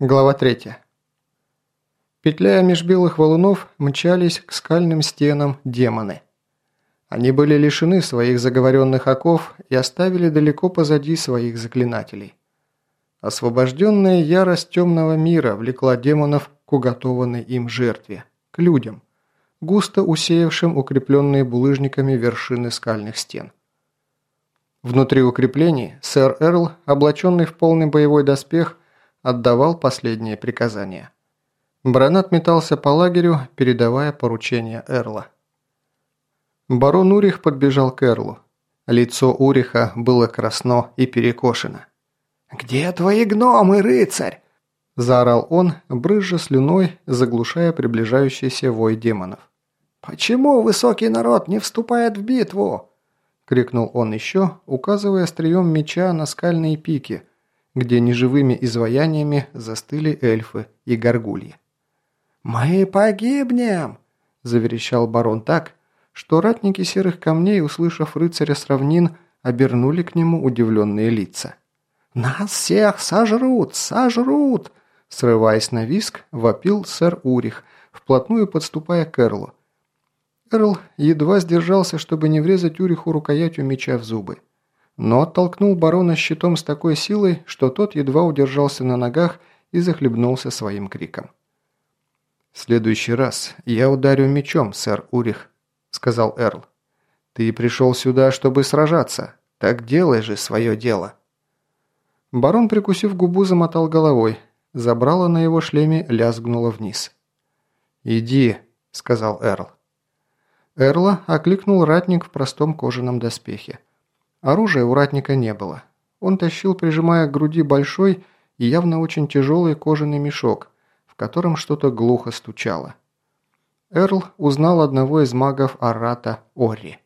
Глава 3. Петляя меж белых валунов, мчались к скальным стенам демоны. Они были лишены своих заговоренных оков и оставили далеко позади своих заклинателей. Освобожденная ярость темного мира влекла демонов к уготованной им жертве, к людям, густо усеявшим укрепленные булыжниками вершины скальных стен. Внутри укреплений сэр Эрл, облаченный в полный боевой доспех, отдавал последние приказания. Бранат метался по лагерю, передавая поручения Эрла. Барон Урих подбежал к Эрлу. Лицо Уриха было красно и перекошено. «Где твои гномы, рыцарь?» – заорал он, брызжа слюной, заглушая приближающийся вой демонов. «Почему высокий народ не вступает в битву?» – крикнул он еще, указывая острием меча на скальные пики – где неживыми изваяниями застыли эльфы и горгульи. «Мы погибнем!» – заверещал барон так, что ратники серых камней, услышав рыцаря с равнин, обернули к нему удивленные лица. «Нас всех сожрут! Сожрут!» Срываясь на виск, вопил сэр Урих, вплотную подступая к Эрлу. Эрл едва сдержался, чтобы не врезать Уриху рукоятью меча в зубы но оттолкнул барона щитом с такой силой, что тот едва удержался на ногах и захлебнулся своим криком. «В следующий раз я ударю мечом, сэр Урих», – сказал Эрл. «Ты пришел сюда, чтобы сражаться. Так делай же свое дело». Барон, прикусив губу, замотал головой. Забрало на его шлеме лязгнуло вниз. «Иди», – сказал Эрл. Эрла окликнул ратник в простом кожаном доспехе. Оружия у ратника не было. Он тащил, прижимая к груди большой и явно очень тяжелый кожаный мешок, в котором что-то глухо стучало. Эрл узнал одного из магов Арата Ори.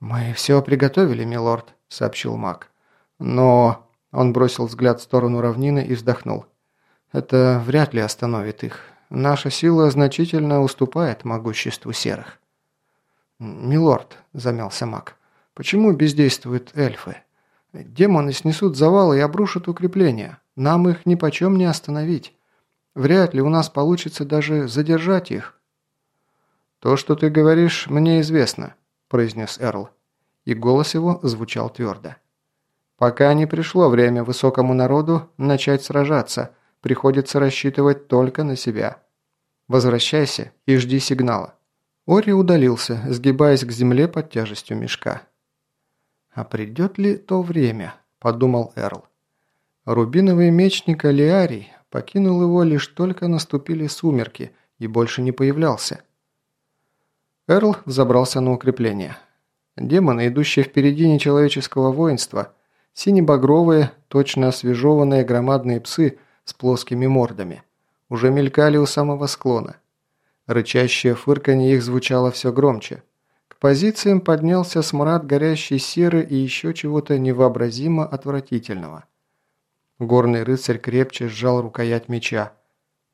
«Мы все приготовили, милорд», — сообщил маг. «Но...» — он бросил взгляд в сторону равнины и вздохнул. «Это вряд ли остановит их. Наша сила значительно уступает могуществу серых». «Милорд», — замялся маг, — Почему бездействуют эльфы? Демоны снесут завалы и обрушат укрепления. Нам их ни почем не остановить. Вряд ли у нас получится даже задержать их». «То, что ты говоришь, мне известно», – произнес Эрл. И голос его звучал твердо. «Пока не пришло время высокому народу начать сражаться, приходится рассчитывать только на себя. Возвращайся и жди сигнала». Ори удалился, сгибаясь к земле под тяжестью мешка. «А придет ли то время?» – подумал Эрл. Рубиновый мечник Алиарий покинул его лишь только наступили сумерки и больше не появлялся. Эрл забрался на укрепление. Демоны, идущие впереди нечеловеческого воинства, синебагровые, точно освежеванные громадные псы с плоскими мордами, уже мелькали у самого склона. Рычащее фырканье их звучало все громче – позициям поднялся смрад горящей серы и еще чего-то невообразимо отвратительного. Горный рыцарь крепче сжал рукоять меча.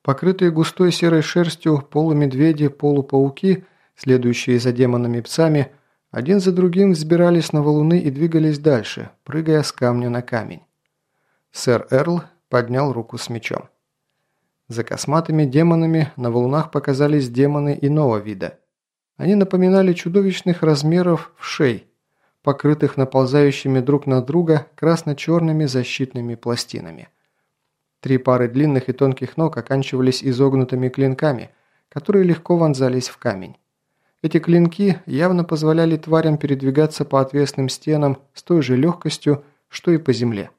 Покрытые густой серой шерстью полумедведи, полупауки, следующие за демонами-псами, один за другим взбирались на валуны и двигались дальше, прыгая с камня на камень. Сэр Эрл поднял руку с мечом. За косматыми демонами на валунах показались демоны иного вида – они напоминали чудовищных размеров вшей, покрытых наползающими друг на друга красно-черными защитными пластинами. Три пары длинных и тонких ног оканчивались изогнутыми клинками, которые легко вонзались в камень. Эти клинки явно позволяли тварям передвигаться по отвесным стенам с той же легкостью, что и по земле.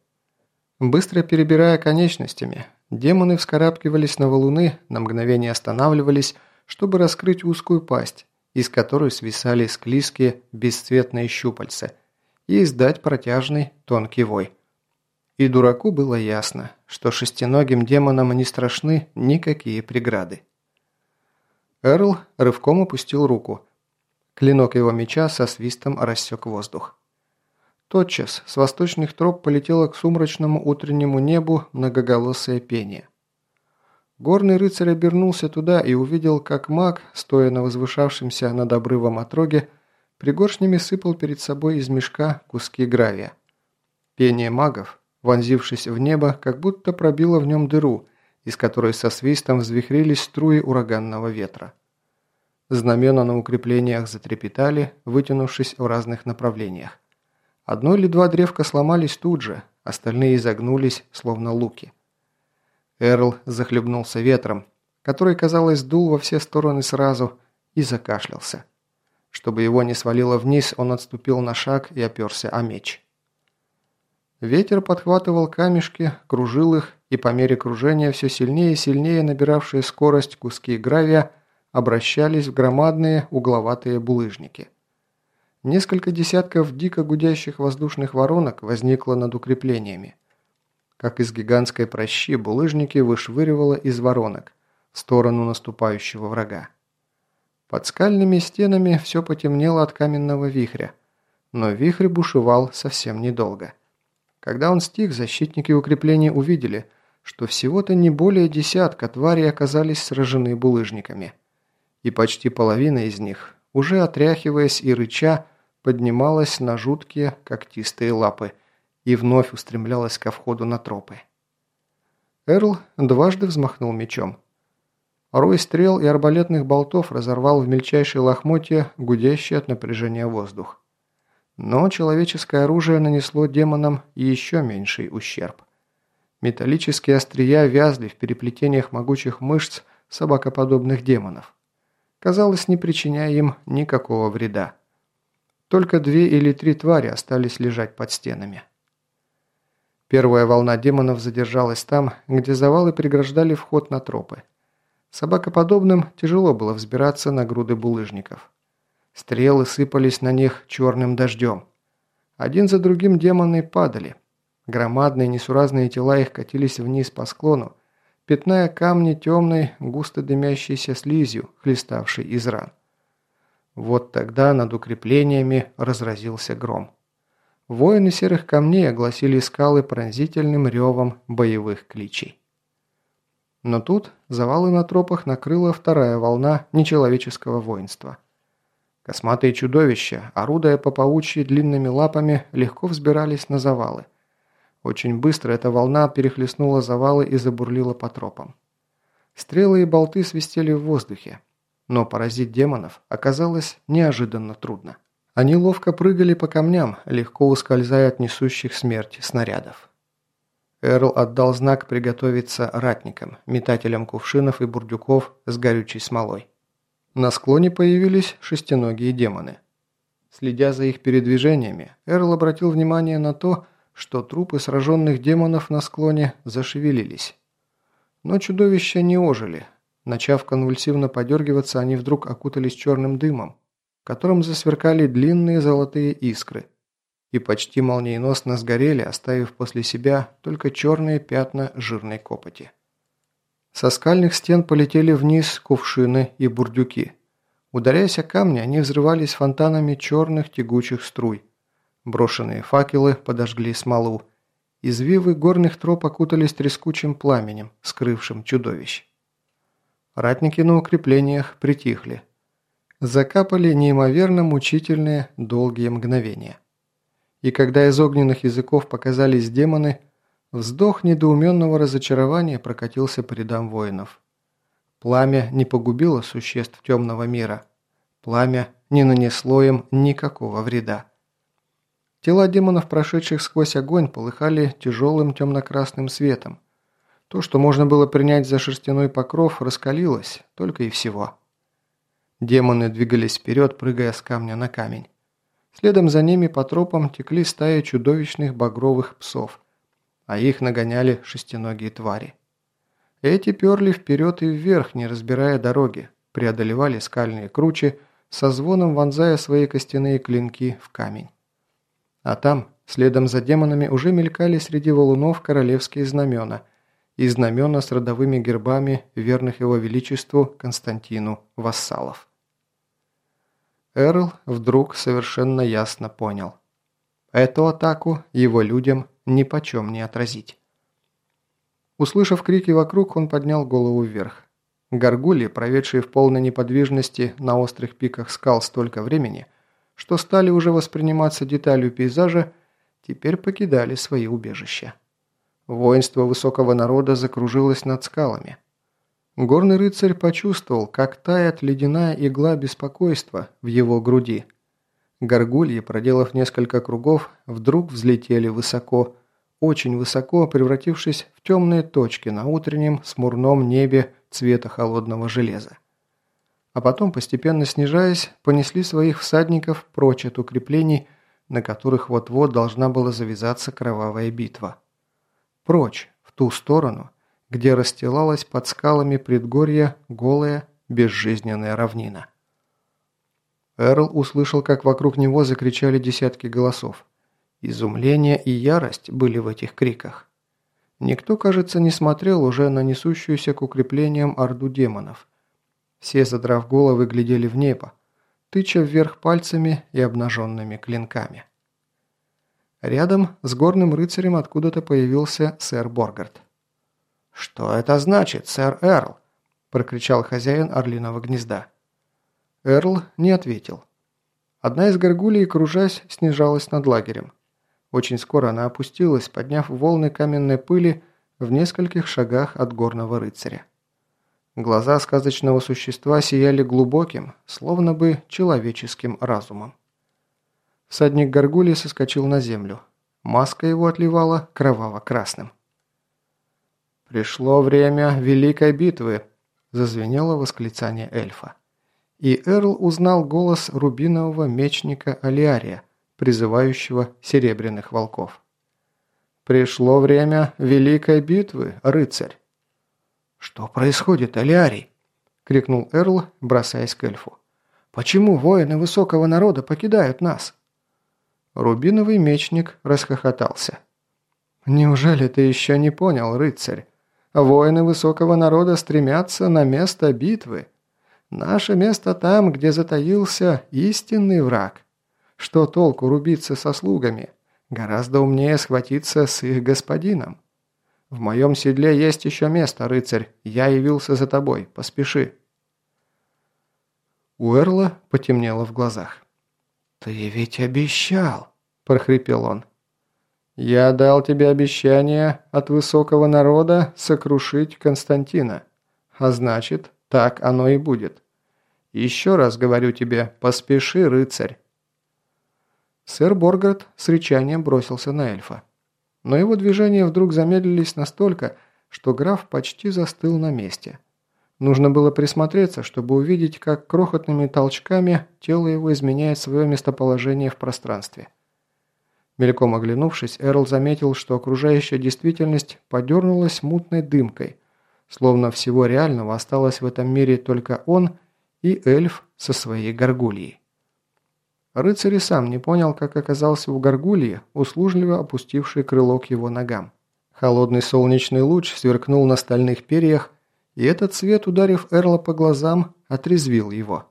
Быстро перебирая конечностями, демоны вскарабкивались на валуны, на мгновение останавливались, чтобы раскрыть узкую пасть, из которой свисали склизкие бесцветные щупальца, и издать протяжный тонкий вой. И дураку было ясно, что шестиногим демонам не страшны никакие преграды. Эрл рывком опустил руку. Клинок его меча со свистом рассек воздух. Тотчас с восточных троп полетело к сумрачному утреннему небу многоголосое пение. Горный рыцарь обернулся туда и увидел, как маг, стоя на возвышавшемся над обрывом отроге, пригоршнями сыпал перед собой из мешка куски гравия. Пение магов, вонзившись в небо, как будто пробило в нем дыру, из которой со свистом взвихрились струи ураганного ветра. Знамена на укреплениях затрепетали, вытянувшись в разных направлениях. Одно или два древка сломались тут же, остальные изогнулись, словно луки. Эрл захлебнулся ветром, который, казалось, дул во все стороны сразу, и закашлялся. Чтобы его не свалило вниз, он отступил на шаг и оперся о меч. Ветер подхватывал камешки, кружил их, и по мере кружения все сильнее и сильнее набиравшие скорость куски гравия обращались в громадные угловатые булыжники. Несколько десятков дико гудящих воздушных воронок возникло над укреплениями. Как из гигантской прощи булыжники вышвыривало из воронок в сторону наступающего врага. Под скальными стенами все потемнело от каменного вихря, но вихрь бушевал совсем недолго. Когда он стих, защитники укреплений увидели, что всего-то не более десятка тварей оказались сражены булыжниками – и почти половина из них, уже отряхиваясь и рыча, поднималась на жуткие когтистые лапы и вновь устремлялась ко входу на тропы. Эрл дважды взмахнул мечом. Рой стрел и арбалетных болтов разорвал в мельчайшие лохмотья гудящий от напряжения воздух. Но человеческое оружие нанесло демонам еще меньший ущерб. Металлические острия вязли в переплетениях могучих мышц собакоподобных демонов казалось, не причиняя им никакого вреда. Только две или три твари остались лежать под стенами. Первая волна демонов задержалась там, где завалы преграждали вход на тропы. Собакоподобным тяжело было взбираться на груды булыжников. Стрелы сыпались на них черным дождем. Один за другим демоны падали. Громадные несуразные тела их катились вниз по склону, пятная камни темной, густо дымящейся слизью, хлеставшей из ран. Вот тогда над укреплениями разразился гром. Воины серых камней огласили скалы пронзительным ревом боевых кличей. Но тут завалы на тропах накрыла вторая волна нечеловеческого воинства. Косматые чудовища, орудуя по паучьи длинными лапами, легко взбирались на завалы – очень быстро эта волна перехлестнула завалы и забурлила по тропам. Стрелы и болты свистели в воздухе, но поразить демонов оказалось неожиданно трудно. Они ловко прыгали по камням, легко ускользая от несущих смерть снарядов. Эрл отдал знак приготовиться ратникам, метателям кувшинов и бурдюков с горючей смолой. На склоне появились шестиногие демоны. Следя за их передвижениями, Эрл обратил внимание на то, что трупы сраженных демонов на склоне зашевелились. Но чудовища не ожили. Начав конвульсивно подергиваться, они вдруг окутались черным дымом, котором засверкали длинные золотые искры, и почти молниеносно сгорели, оставив после себя только черные пятна жирной копоти. Со скальных стен полетели вниз кувшины и бурдюки. Ударяясь о камни, они взрывались фонтанами черных тягучих струй, Брошенные факелы подожгли смолу. Извивы горных троп окутались трескучим пламенем, скрывшим чудовищ. Ратники на укреплениях притихли. Закапали неимоверно мучительные долгие мгновения. И когда из огненных языков показались демоны, вздох недоуменного разочарования прокатился по рядам воинов. Пламя не погубило существ темного мира. Пламя не нанесло им никакого вреда. Тела демонов, прошедших сквозь огонь, полыхали тяжелым темно-красным светом. То, что можно было принять за шерстяной покров, раскалилось, только и всего. Демоны двигались вперед, прыгая с камня на камень. Следом за ними по тропам текли стаи чудовищных багровых псов, а их нагоняли шестиногие твари. Эти перли вперед и вверх, не разбирая дороги, преодолевали скальные кручи, со звоном вонзая свои костяные клинки в камень. А там, следом за демонами, уже мелькали среди валунов королевские знамена и знамена с родовыми гербами верных его величеству Константину вассалов. Эрл вдруг совершенно ясно понял. Эту атаку его людям нипочем не отразить. Услышав крики вокруг, он поднял голову вверх. Горгульи, проведшие в полной неподвижности на острых пиках скал столько времени – что стали уже восприниматься деталью пейзажа, теперь покидали свои убежища. Воинство высокого народа закружилось над скалами. Горный рыцарь почувствовал, как тает ледяная игла беспокойства в его груди. Горгульи, проделав несколько кругов, вдруг взлетели высоко, очень высоко, превратившись в темные точки на утреннем смурном небе цвета холодного железа. А потом, постепенно снижаясь, понесли своих всадников прочь от укреплений, на которых вот-вот должна была завязаться кровавая битва. Прочь, в ту сторону, где расстилалась под скалами предгорья голая, безжизненная равнина. Эрл услышал, как вокруг него закричали десятки голосов. Изумление и ярость были в этих криках. Никто, кажется, не смотрел уже на несущуюся к укреплениям орду демонов. Все, задрав головы, глядели в небо, тыча вверх пальцами и обнаженными клинками. Рядом с горным рыцарем откуда-то появился сэр Боргард. «Что это значит, сэр Эрл?» – прокричал хозяин орлиного гнезда. Эрл не ответил. Одна из горгулей, кружась, снижалась над лагерем. Очень скоро она опустилась, подняв волны каменной пыли в нескольких шагах от горного рыцаря. Глаза сказочного существа сияли глубоким, словно бы человеческим разумом. Всадник Гаргули соскочил на землю. Маска его отливала кроваво-красным. «Пришло время великой битвы!» – зазвенело восклицание эльфа. И Эрл узнал голос рубинового мечника Алиария, призывающего серебряных волков. «Пришло время великой битвы, рыцарь!» «Что происходит, Алиарий?» – крикнул Эрл, бросаясь к эльфу. «Почему воины высокого народа покидают нас?» Рубиновый мечник расхохотался. «Неужели ты еще не понял, рыцарь? Воины высокого народа стремятся на место битвы. Наше место там, где затаился истинный враг. Что толку рубиться со слугами? Гораздо умнее схватиться с их господином. В моем седле есть еще место, рыцарь. Я явился за тобой. Поспеши». У Эрла потемнело в глазах. «Ты ведь обещал!» – прохрипел он. «Я дал тебе обещание от высокого народа сокрушить Константина. А значит, так оно и будет. Еще раз говорю тебе, поспеши, рыцарь!» Сэр Боргард с рычанием бросился на эльфа. Но его движения вдруг замедлились настолько, что граф почти застыл на месте – Нужно было присмотреться, чтобы увидеть, как крохотными толчками тело его изменяет свое местоположение в пространстве. Мельком оглянувшись, Эрл заметил, что окружающая действительность подернулась мутной дымкой, словно всего реального осталось в этом мире только он и эльф со своей горгульей. Рыцарь и сам не понял, как оказался у горгульи, услужливо опустивший крыло к его ногам. Холодный солнечный луч сверкнул на стальных перьях, и этот свет, ударив Эрла по глазам, отрезвил его.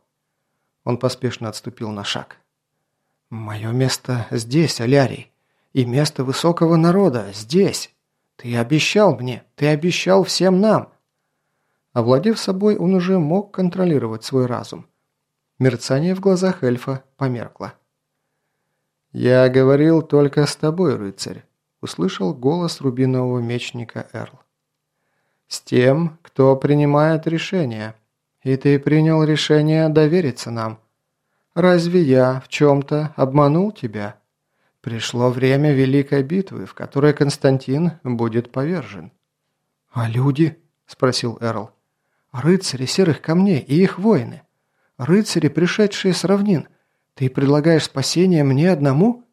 Он поспешно отступил на шаг. «Мое место здесь, Алярий, и место высокого народа здесь. Ты обещал мне, ты обещал всем нам». Овладев собой, он уже мог контролировать свой разум. Мерцание в глазах эльфа померкло. «Я говорил только с тобой, рыцарь», – услышал голос рубинового мечника Эрл. «С тем, кто принимает решения. И ты принял решение довериться нам. Разве я в чем-то обманул тебя? Пришло время великой битвы, в которой Константин будет повержен». «А люди?» – спросил Эрл. «Рыцари серых камней и их воины. Рыцари, пришедшие с равнин. Ты предлагаешь спасение мне одному?»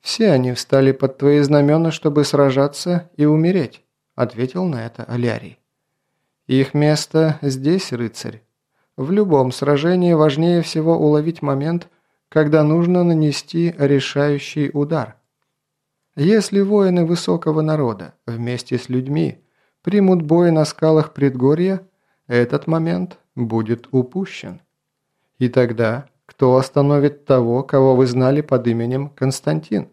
«Все они встали под твои знамена, чтобы сражаться и умереть ответил на это Алярий. Их место здесь, рыцарь. В любом сражении важнее всего уловить момент, когда нужно нанести решающий удар. Если воины высокого народа вместе с людьми примут бой на скалах предгорья, этот момент будет упущен. И тогда кто остановит того, кого вы знали под именем Константин?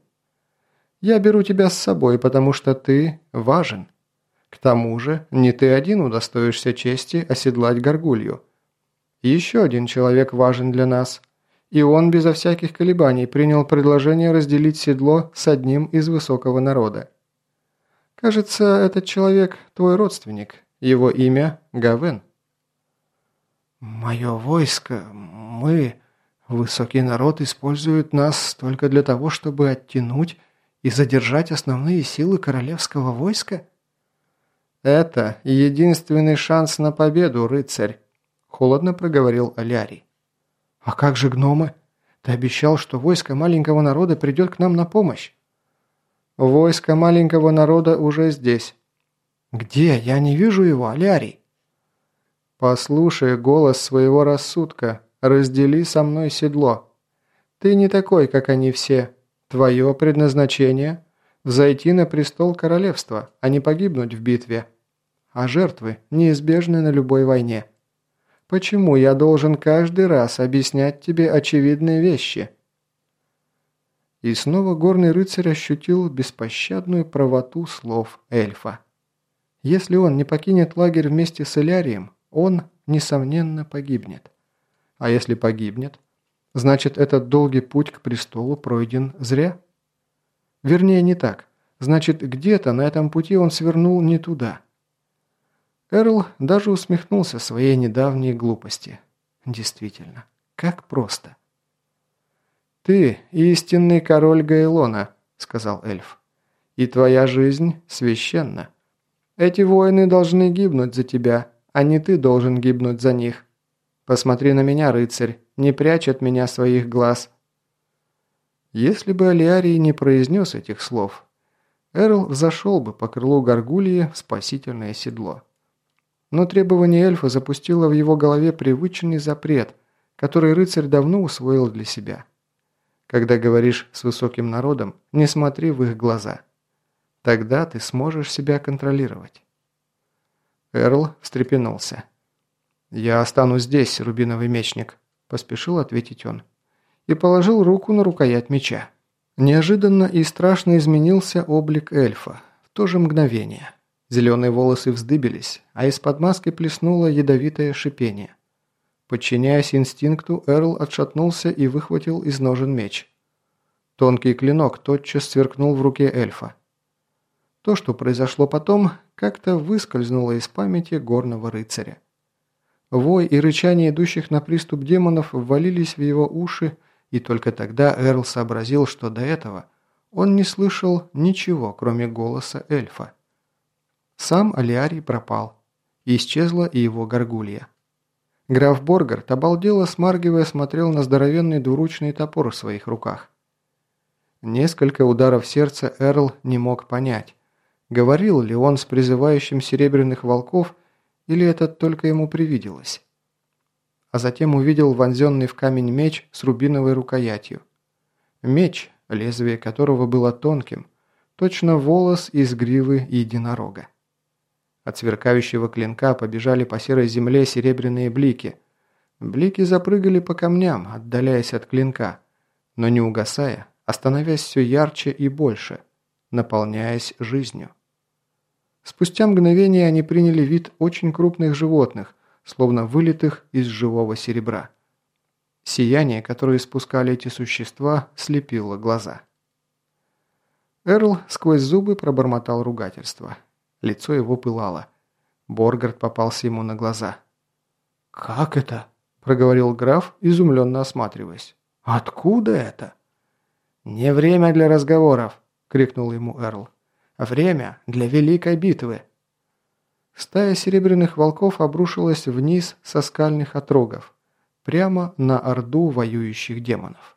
Я беру тебя с собой, потому что ты важен. К тому же, не ты один удостоишься чести оседлать горгулью. Еще один человек важен для нас, и он безо всяких колебаний принял предложение разделить седло с одним из высокого народа. Кажется, этот человек твой родственник. Его имя Гавен». «Мое войско, мы, высокий народ, используют нас только для того, чтобы оттянуть и задержать основные силы королевского войска?» «Это единственный шанс на победу, рыцарь», – холодно проговорил Алярий. «А как же гномы? Ты обещал, что войско маленького народа придет к нам на помощь». «Войско маленького народа уже здесь». «Где? Я не вижу его, Алярий». «Послушай голос своего рассудка, раздели со мной седло. Ты не такой, как они все. Твое предназначение – взойти на престол королевства, а не погибнуть в битве. А жертвы неизбежны на любой войне». Почему я должен каждый раз объяснять тебе очевидные вещи?» И снова горный рыцарь ощутил беспощадную правоту слов эльфа. Если он не покинет лагерь вместе с Элярием, он, несомненно, погибнет. А если погибнет, значит этот долгий путь к престолу пройден зря? Вернее, не так. Значит, где-то на этом пути он свернул не туда. Эрл даже усмехнулся своей недавней глупости. Действительно, как просто. «Ты истинный король Гайлона», — сказал эльф. «И твоя жизнь священна. Эти воины должны гибнуть за тебя, а не ты должен гибнуть за них. Посмотри на меня, рыцарь, не прячь от меня своих глаз». Если бы Алиарий не произнес этих слов, Эрл взошел бы по крылу горгульи в спасительное седло. Но требование эльфа запустило в его голове привычный запрет, который рыцарь давно усвоил для себя. Когда говоришь с высоким народом, не смотри в их глаза. Тогда ты сможешь себя контролировать. Эрл встрепенулся. «Я останусь здесь, рубиновый мечник», – поспешил ответить он. И положил руку на рукоять меча. Неожиданно и страшно изменился облик эльфа в то же мгновение. Зеленые волосы вздыбились, а из-под маски плеснуло ядовитое шипение. Подчиняясь инстинкту, Эрл отшатнулся и выхватил из ножен меч. Тонкий клинок тотчас сверкнул в руке эльфа. То, что произошло потом, как-то выскользнуло из памяти горного рыцаря. Вой и рычание идущих на приступ демонов ввалились в его уши, и только тогда Эрл сообразил, что до этого он не слышал ничего, кроме голоса эльфа. Сам Алиарий пропал. Исчезла и его горгулья. Граф Боргард обалдело смаргивая смотрел на здоровенный двуручный топор в своих руках. Несколько ударов сердца Эрл не мог понять, говорил ли он с призывающим серебряных волков, или это только ему привиделось. А затем увидел вонзенный в камень меч с рубиновой рукоятью. Меч, лезвие которого было тонким, точно волос из гривы единорога. От сверкающего клинка побежали по серой земле серебряные блики. Блики запрыгали по камням, отдаляясь от клинка, но не угасая, а все ярче и больше, наполняясь жизнью. Спустя мгновение они приняли вид очень крупных животных, словно вылитых из живого серебра. Сияние, которое испускали эти существа, слепило глаза. Эрл сквозь зубы пробормотал ругательство. Лицо его пылало. Боргард попался ему на глаза. «Как это?» – проговорил граф, изумленно осматриваясь. «Откуда это?» «Не время для разговоров!» – крикнул ему Эрл. «Время для великой битвы!» Стая серебряных волков обрушилась вниз со скальных отрогов, прямо на орду воюющих демонов.